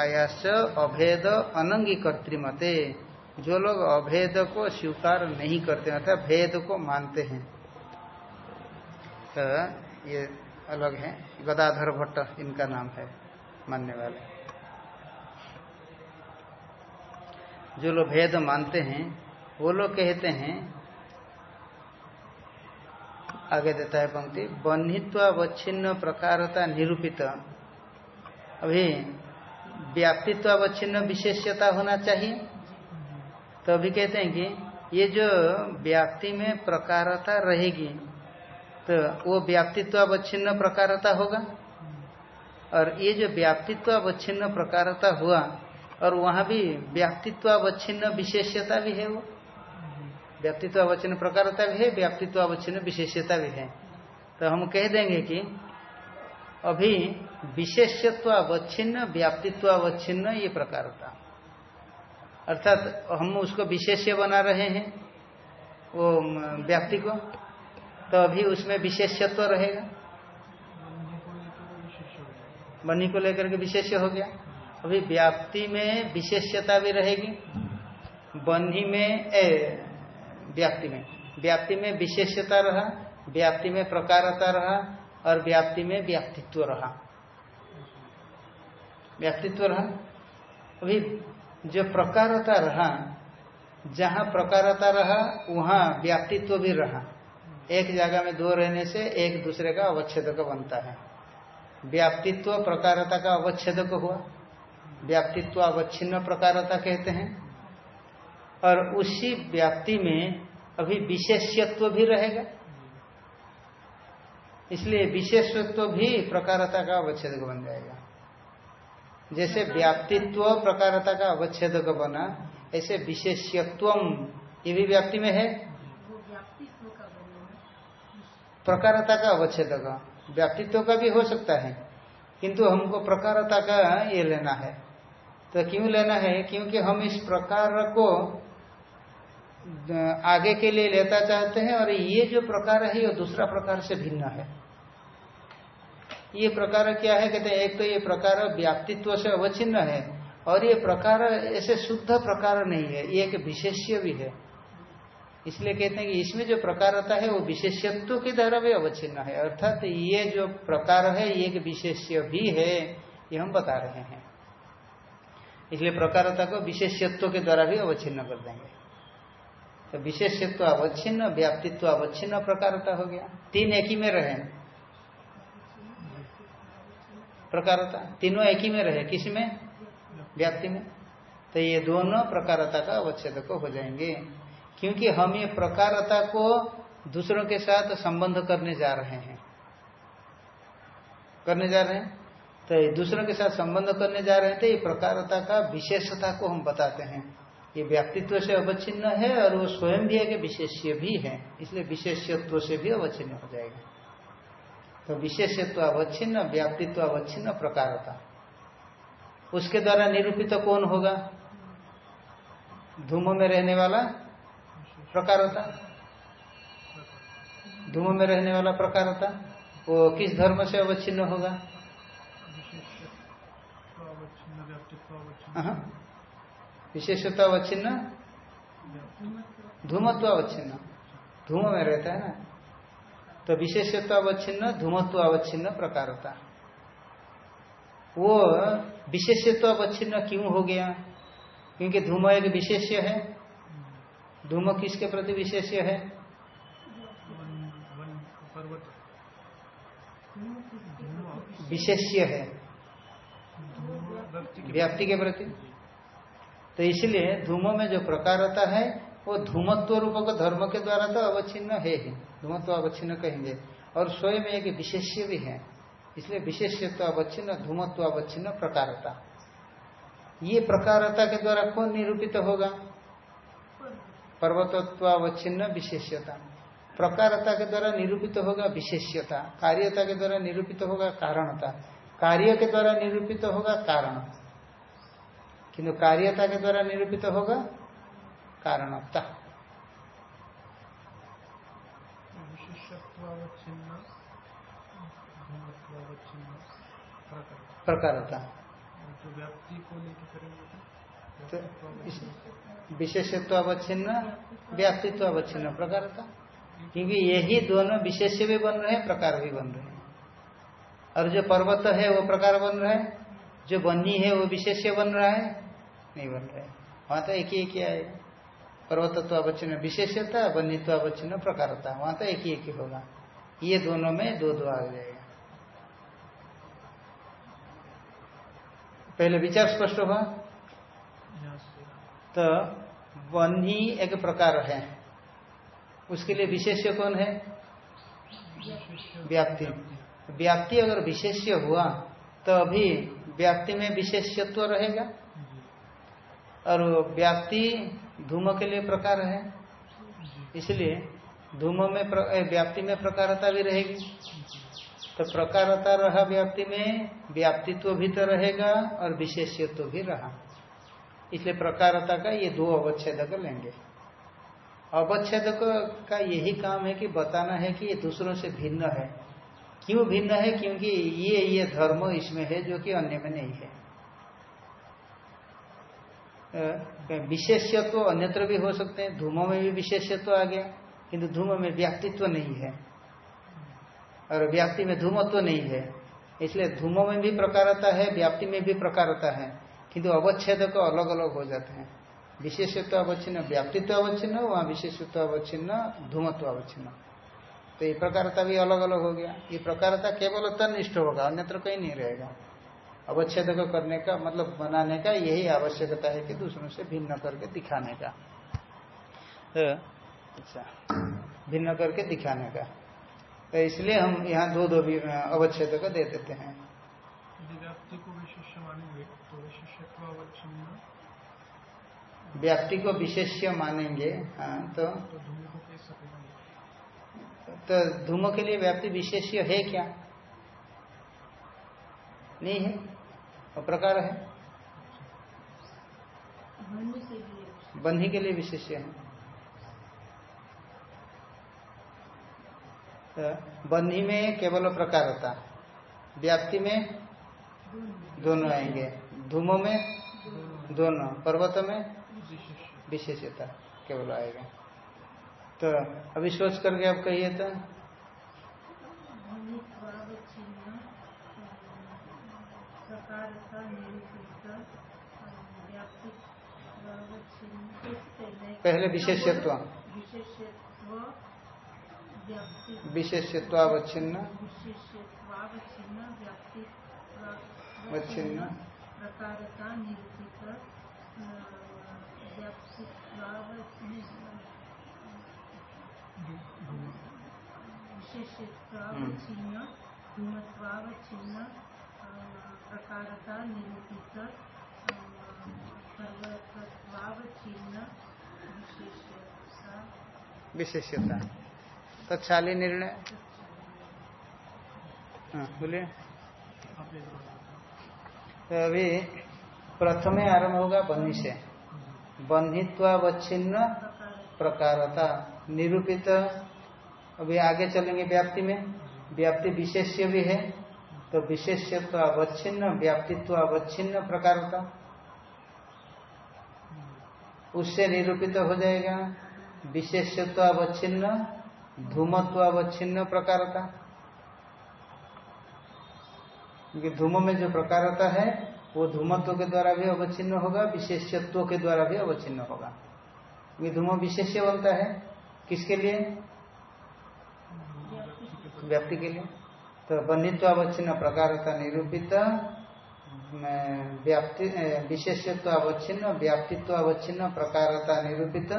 अभेद अनंगी कर्तमते जो लोग अभेद को स्वीकार नहीं करते, अर्थात भेद को मानते हैं तो ये अलग है। गदाधर भट्ट इनका नाम है, मानने वाले। जो लोग भेद मानते हैं, वो लोग कहते हैं, आगे देता है पंक्ति, बन्हित्वावच्छिन्न प्रकारता निरूपित। अभी व्याप्तित्वावच्छिन्न विशेषता होना चाहिए। तो अभी कहते हैं कि ये जो व्याप्ति में प्रकारता रहेगी तो वो व्याप्तित्वावच्छिन्न प्रकारता होगा। और ये जो व्याप्तित्वावच्छिन्न प्रकारता हुआ, और वहाँ भी व्याप्तित्व अवच्छिन्न विशेष्यता भी है वो। व्याप्तित्व अवच्छिन्न प्रकारता भी है, व्याप्तित्व अवच्छिन्न विशेषता भी है। तो हम कह देंगे कि अभी विशेषत्व अवच्छिन्न व्याप्तित्व अवच्छिन्न ये प्रकारता अर्थात हम उसको विशेष्य बना रहे हैं वो व्याप्ति को तो अभी उसमें विशेषत्व रहेगा। बनी को लेकर के विशेष्य हो गया। अभी व्याप्ति में विशेषता भी रहेगी बन्ही में ए, व्याप्ति में। व्याप्ति में विशेषता रहा व्याप्ति में प्रकारता रहा और व्याप्ति में व्याप्तित्व रहा। व्याप्तित्व रहा। अभी जो प्रकारता रहा, जहाँ प्रकारता रहा, वहाँ व्याप्तित्व भी रहा। एक जगह में दो रहने से एक दूसरे का अवच्छेदक बनता है। व्याप्तित्व प्रकारता का अवच्छेदक हुआ। व्याप्तित्व अवच्छिन्न प्रकारता कहते हैं। और उसी व्याप्ति में अभी विशेष्यत्व भी रहेगा। इसलिए विशेषत्व भी प्रकारता का अवच्छेद बन जाएगा। जैसे व्याप्तित्व प्रकारता का अवच्छेद बना, ऐसे विशेष्यत्व ये भी व्याप्ति में है? प्रकारता का अवच्छेद का व्याप्तित्व का भी हो सकता है, किंतु हमको प्रकारता का ये लेना है। तो क्यों लेना है? क्योंकि हम इस प्रकार को आगे के लिए लेता चाहते हैं और ये जो प्रकार है, ये दूसरा प्रकार से भिन्न है। ये प्रकार क्या है? कहते हैं, एक तो ये प्रकार व्याप्तित्व से अवच्छिन्न है और ये प्रकार ऐसे शुद्ध प्रकार नहीं है, ये एक विशेष्य भी है। इसलिए कहते हैं कि इसमें जो प्रकारता है, वो विशेष्यत्व के द्वारा भी अवच्छिन्न है। अर्थात ये जो प्रकार है, ये एक विशेष्य भी है, ये हम बता रहे हैं। इसलिए प्रकारता को विशेष्यत्व के द्वारा भी अवच्छिन्न कर देंगे। तो विशेष्यत्व अवच्छिन्न, व्याप्तित्व अवच्छिन्न प्रकारता हो गया। तीन एक ही में रहे। प्रकारता तीनों एक ही में रहे, किसमें? व्याप्ति में। तो ये दोनों प्रकारता का अवच्छेद को हो जाएँगे। क्योंकि हम ये प्रकारता को दूसरों के साथ संबंध करने जा रहे हैं। करने जा रहे हैं। तो दूसरों के साथ संबंध करने जा रहे हैं तो ये प्रकारता का विशेषता को हम बताते हैं। ये व्यक्तित्व से अवच्छिन्न है और वो स्वयं भी है कि विशेष्य भी है। इसलिए विशेष्यत्व से भी अवच्छिन्न हो जाएगा। तो विशेषत्व अवच्छिन्न व्याप्तित्व अवच्छिन्न प्रकार होता। उसके द्वारा निरूपित तो कौन होगा? धूम में रहने वाला प्रकार होता। धूम में रहने वाला प्रकार होता। वो किस धर्म से अवच्छिन्न होगा? विशेषत्व अवच्छिन्न। धूमत्व अवच्छिन्न। धूम में रहता है ना? तो विशेषत्व अवच्छिन्न धूमत्व अवच्छिन्न प्रकारता वो विशेषत्व अवच्छिन्न क्यों हो गया? क्योंकि धूम एक विशेष्य है। धूम किसके प्रति विशेष्य है? विशेष्य है। व्याप्ति के प्रति। तो इसलिए धूमो में जो प्रकारता है वो धूमत्व रूप को धर्म के द्वारा तो अवच्छिन्न है ही। धूमत्व अवच्छिन्न कहेंगे। और स्वयं एक विशेष्य भी है। इसलिए विशेष्यत्व अवच्छिन्न, धूमत्व अवच्छिन्न प्रकारता। ये प्रकारता के द्वारा कौन निरूपित तो होगा? पर्वतत्व अवच्छिन्न, विशेष्यता। प्रकारता के द्वारा निरूपित तो होगा विशेष्यता। कार्यता के द्वारा निरूपित तो होगा कारणता। कार्य के द्वारा निरूपित होगा कारण। किंतु कार्यता के द्वारा निरूपित होगा कारणता प्रकारता तो विशेषत्व अवच्छिन्न व्याप्तित्व अवच्छिन्न प्रकारता क्योंकि यही दोनों विशेष भी बन रहे हैं प्रकार भी बन रहे हैं। और जो पर्वत है वो प्रकार बन रहा है। जो बन्ही है वो विशेष्य बन रहा है नहीं बन रहे वहाँ तो एक ही एक ही आएगा। पर्वतत्व अवच्छिन्न विशेषता वन्यत्व अवच्छिन्न प्रकारता। वहाँ तो एक ही एक ही होगा। ये दोनों में दो दो आ जाएगा। पहले विचार स्पष्ट हुआ तो वन्ही एक प्रकार है। उसके लिए विशेष्य कौन है? व्याप्ति। व्याप्ति अगर विशेष्य हुआ तो अभी व्याप्ति में विशेष्यत्व रहेगा। और व्याप्ति धूम के लिए प्रकार है। इसलिए धूम में प्र, व्याप्ति में प्रकारता भी रहेगी। तो प्रकारता रहा व्याप्ति में व्याप्तित्व भी तो रहेगा और विशेष्यत्व भी रहा। इसलिए प्रकारता का ये दो अवच्छेदक लेंगे। अवच्छेदक का यही काम है कि बताना है कि ये दूसरों से भिन्न है। क्यों भिन्न है? क्योंकि ये ये धर्म इसमें है जो कि अन्य में नहीं है। विशेष्यत्व अन्यत्र भी हो सकते हैं। धूमों में भी विशेष्यत्व आ गया, किंतु धूम में व्याप्तित्व नहीं है। और व्याप्ति में धूमत्व नहीं है। इसलिए धूमों में भी प्रकारता है, व्याप्ति में भी प्रकारता है, किंतु अवच्छेद को अलग अलग हो जाते हैं। विशेषत्व अवच्छिन्न, व्याप्तित्व अवच्छिन्न, वहाँ विशेषत्व अवच्छिन्न, धूमत्व अवच्छिन्न। तो ये प्रकारता भी अलग अलग हो गया। ये प्रकारता केवल तनिष्ठ होगा, अन्यत्र कहीं नहीं रहेगा। अवच्छेद को करने का मतलब बनाने का यही आवश्यकता है कि दूसरों से भिन्न करके दिखाने का। तो अच्छा भिन्न करके दिखाने का। तो इसलिए हम यहाँ दो दो भी अवच्छेद को दे देते हैं। व्याप्ति को विशेष्य मानेंगे हाँ तो तो धूमो के लिए व्याप्ति विशेष्य है क्या? नहीं है? और प्रकार है? बन्ही के लिए विशेष्य है। तो बन्ही में केवल प्रकार होता व्याप्ति में दोनों आएँगे। धूमो में दोनों। पर्वत में विशेषता केवल आएगा। तो अभी सोच करके आप कहिए तो ध्वनित्वावच्छिन्न, प्रकारता निरूपित व्याप्तित्वावच्छिन्न कैसे कहना है? पहले विशेषत्व। विशेषत्वावच्छिन्न। वच्छिन्न। निरूपित विशेषत्वावच्छिन्न धूमत्वावच्छिन्न अ, प्रकारता निरूपित अ, सर्वत्वावच्छिन्न विशेषता विशेषता तो चाली निर्णय बोलिए तो अभी प्रथमे आरंभ होगा बन्ही से बंधित्वावच्छिन्न प्रकारता निरूपित अभी आगे चलेंगे व्याप्ति में व्याप्ति विशेष्य भी है तो विशेष्यत्व अवच्छिन्न व्याप्तित्व अवच्छिन्न प्रकारता उससे निरूपित हो जाएगा। विशेष्यत्व अवच्छिन्न धूमत्व अवच्छिन्न प्रकारता क्योंकि धूम में जो प्रकारता है वो धूमत्व के द्वारा भी अवच्छिन्न होगा विशेष्यत्व के द्वारा भी अवच्छिन्न होगा। क्योंकि धूम विशेष्य बनता है। किसके लिए। व्याप्ति के लिए। तो बन्धित्व अवच्छिन्न प्रकारता निरूपित व्याप्ति विशेष्यत्व अवच्छिन्न, व्याप्तित्व अवच्छिन्न प्रकारता निरूपित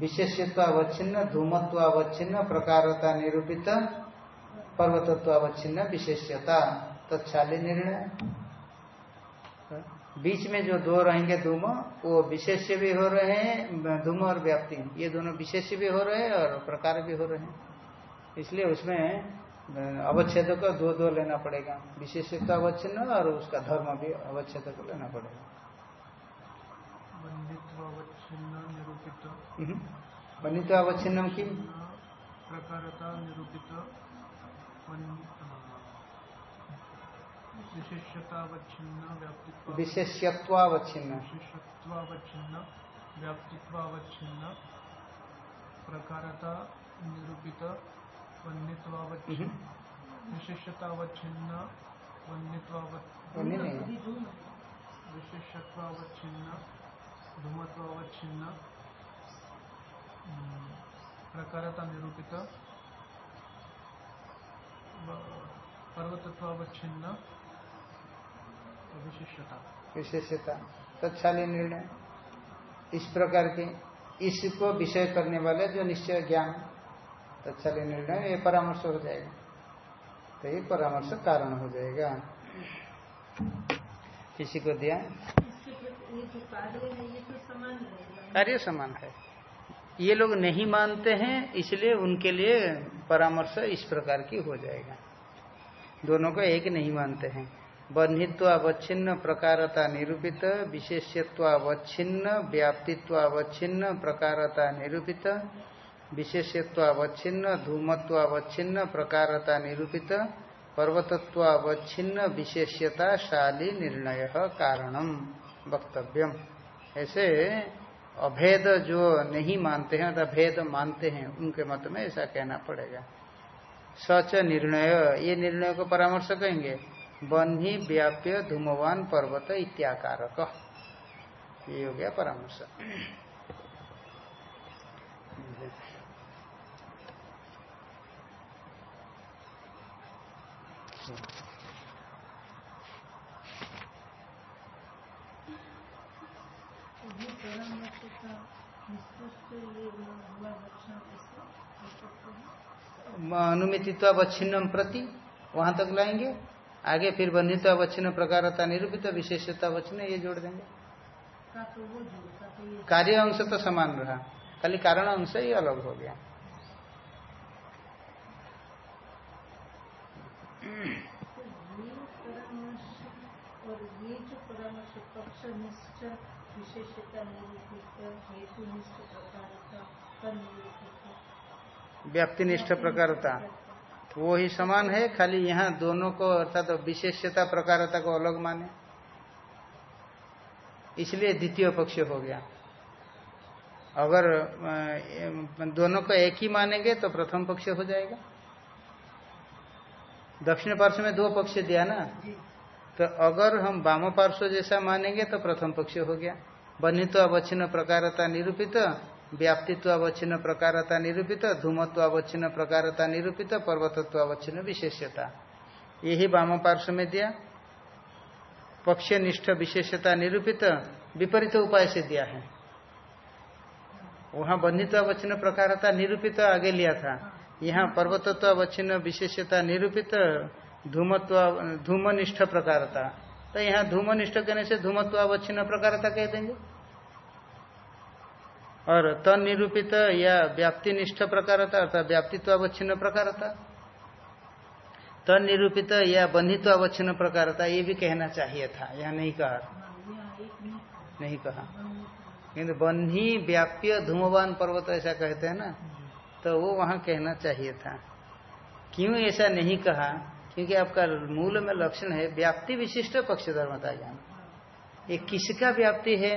विशेष्यत्व अवच्छिन्न, धूमत्व अवच्छिन्न प्रकारता निरूपित, पर्वतत्व अवच्छिन्न विशेष्यता तत्शाली निर्णय। बीच में जो दो रहेंगे धूम, वो विशेष्य भी हो रहे हैं, धूम और व्याप्ति। ये दोनों विशेष्य भी हो रहे हैं और प्रकार भी हो रहे हैं। इसलिए उसमें अवच्छेद को दो दो लेना पड़ेगा। विशेषत्व अवच्छिन्न और उसका धर्म भी अवच्छेद को लेना पड़ेगा। निरूपित। बनित अवच्छिन्नम की? प्रकारता निरूपित। विशेषतावच्छिन्न व्याप्तित्व। विशेष्यत्वावच्छिन्न विशेषत्वावच्छिन्न व्याप्तित्वावच्छिन्न प्रकारता निरूपित। धूम विशेषत्वावच्छिन्न धूमत्वावच्छिन्न। हम्म, प्रकारता निरूपित पर्वतत्वावच्छिन्न। विशिष्टता। विशेषता तत्शाली निर्णय। इस प्रकार के इसको विषय करने वाले जो निश्चय ज्ञान तत्शाली निर्णय, ये परामर्श हो जाएगा। तो ये परामर्श कारण हो जाएगा। किसी को दिया? कार्य समान है। ये लोग नहीं मानते हैं, इसलिए उनके लिए परामर्श इस प्रकार की हो जाएगा। दोनों को एक नहीं मानते हैं। बन्धित्व अवच्छिन्न प्रकारता निरूपित विशेष्यत्व अवच्छिन्न व्याप्तित्व अवच्छिन्न प्रकारता निरूपित। विशेष्यत्व अवच्छिन्न धूमत्व अवच्छिन्न प्रकारता निरूपित पर्वतत्व अवच्छिन्न विशेष्यता शाली निर्णय कारणम वक्तव्यम। ऐसे अभेद जो नहीं मानते हैं अथवा भेद मानते हैं, उनके मत में ऐसा कहना पड़ेगा। सच निर्णय, ये निर्णय को परामर्श कहेंगे। बन्ही, व्याप्य, धूमवान, पर्वत इत्याकारक। ये हो गया परामर्श ये परामर्श का निष्कृष्ट ये हुआ लक्षण कैसे हो सकते हैं अनुमितित्व अवच्छिन्नम प्रति वहाँ तक लाएँगे। आगे फिर बन्धित्व अवच्छिन्न प्रकारता निरूपित विशेषता अवच्छिन्न ये जोड़ देंगे। कार्य अंश तो समान रहा। खाली कारण अंश ही अलग हो गया तो ये परामर्श और ये जो परामर्श निष्ठ विशेषता निरूपित हेतु निष्ठ प्रकार व्याप्तिनिष्ठ प्रकारता। वो ही समान है खाली यहाँ दोनों को अर्थात तो विशेषता प्रकारता को अलग माने। इसलिए द्वितीय पक्ष हो गया। अगर दोनों को एक ही मानेंगे तो प्रथम पक्ष हो जाएगा। दक्षिण पार्श्व में दो पक्ष दिया ना? तो अगर हम वाम पार्श्व जैसा मानेंगे तो प्रथम पक्ष हो गया। बनित्व अवच्छिन्न प्रकारता निरूपित, व्याप्तित्व अवच्छिन्न प्रकारता निरूपित, धूमत्व अवच्छिन्न प्रकारता निरूपित, पर्वतत्व अवच्छिन्न विशेषता। यही वाम पार्श्व में दिया। पक्ष निष्ठ विशेषता निरूपित, विपरीत उपाय से दिया है। वहाँ बंधित्व अवच्छिन्न प्रकारता निरूपित आगे लिया था। यहाँ पर्वतत्व अवच्छिन्न विशेषता निरूपित धूमत्व, धूमनिष्ठ प्रकारता। तो यहाँ धूमनिष्ठ कहने से धूमत्व अवच्छिन्न प्रकारता कह देंगे। और तन निरूपित या व्याप्ति निष्ठ प्रकारता अर्थात व्याप्तित्व अवच्छिन्न प्रकारता। तन निरूपित या बंधित्व अवच्छिन्न प्रकारता, ये भी कहना चाहिए था, यहाँ नहीं कहा। नहीं कहा। किंतु बन्ही व्याप्य धूमवान पर्वत ऐसा कहते हैं ना तो वो वहाँ कहना चाहिए था। क्यों ऐसा नहीं कहा? क्योंकि आपका मूल में लक्षण है, व्याप्ति विशिष्ट पक्ष धर्मता ज्ञान। ये किसका व्याप्ति है?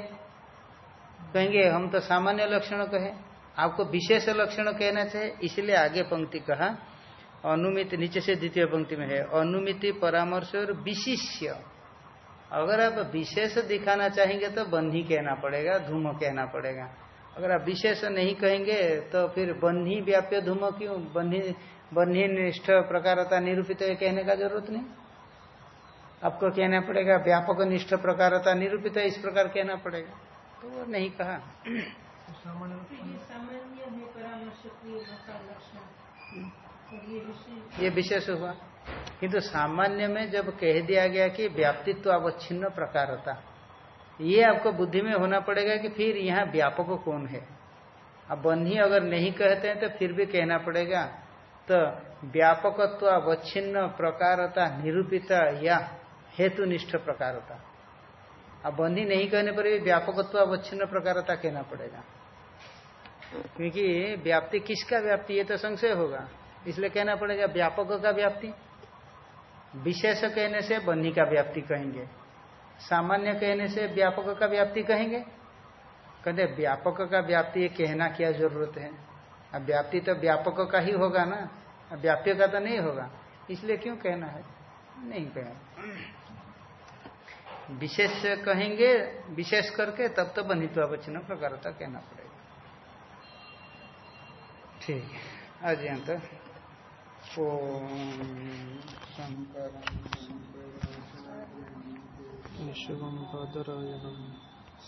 कहेंगे, हम तो सामान्य लक्षण कहे आपको विशेष लक्षण कहना चाहिए, इसलिए आगे पंक्ति कहा, अनुमित, नीचे से द्वितीय पंक्ति में है, अनुमिति, परामर्श और विशिष्य। अगर आप विशेष दिखाना चाहेंगे तो बन्ही कहना पड़ेगा, धूम कहना पड़ेगा। अगर आप विशेष नहीं कहेंगे तो फिर बन्ही व्याप्य धूम क्यों? बन्ही बन्ही निष्ठ प्रकारता निरूपित है कहने का ज़रूरत नहीं। आपको कहना पड़ेगा, व्यापक निष्ठ प्रकारता निरूपित है, इस प्रकार कहना पड़ेगा। तो वो नहीं कहा। ये विशेष हुआ। किंतु सामान्य में जब कह दिया गया कि व्याप्तित्व अवच्छिन्न प्रकारता ये आपको बुद्धि में होना पड़ेगा कि फिर यहाँ व्यापक कौन है। अब बन्ही अगर नहीं कहते हैं तो फिर भी कहना पड़ेगा। तो व्यापकत्व अवच्छिन्न प्रकारता निरूपिता या हेतुनिष्ठ प्रकारता। अब बंधी नहीं कहने पर भी व्यापकत्व अवच्छिन्न प्रकारता कहना पड़ेगा। क्योंकि व्याप्ति किसका व्याप्ति? ये तो संशय होगा। इसलिए कहना पड़ेगा व्यापक का व्याप्ति। विशेष कहने से बन्ही का व्याप्ति कहेंगे। सामान्य कहने से व्यापक का व्याप्ति कहेंगे? कहते व्यापक का व्याप्ति ये कहना क्या ज़रूरत है? अब व्याप्ति तो व्यापक का ही होगा ना? अब व्याप्य का तो नहीं होगा। इसलिए क्यों कहना है? नहीं कहें विशेष कहेंगे, विशेष करके तब तो बनित्व अवचिन्न प्रकारता कहना पड़ेगा। ठीक। यहाँ तक। शंकर। शिवम भद्राय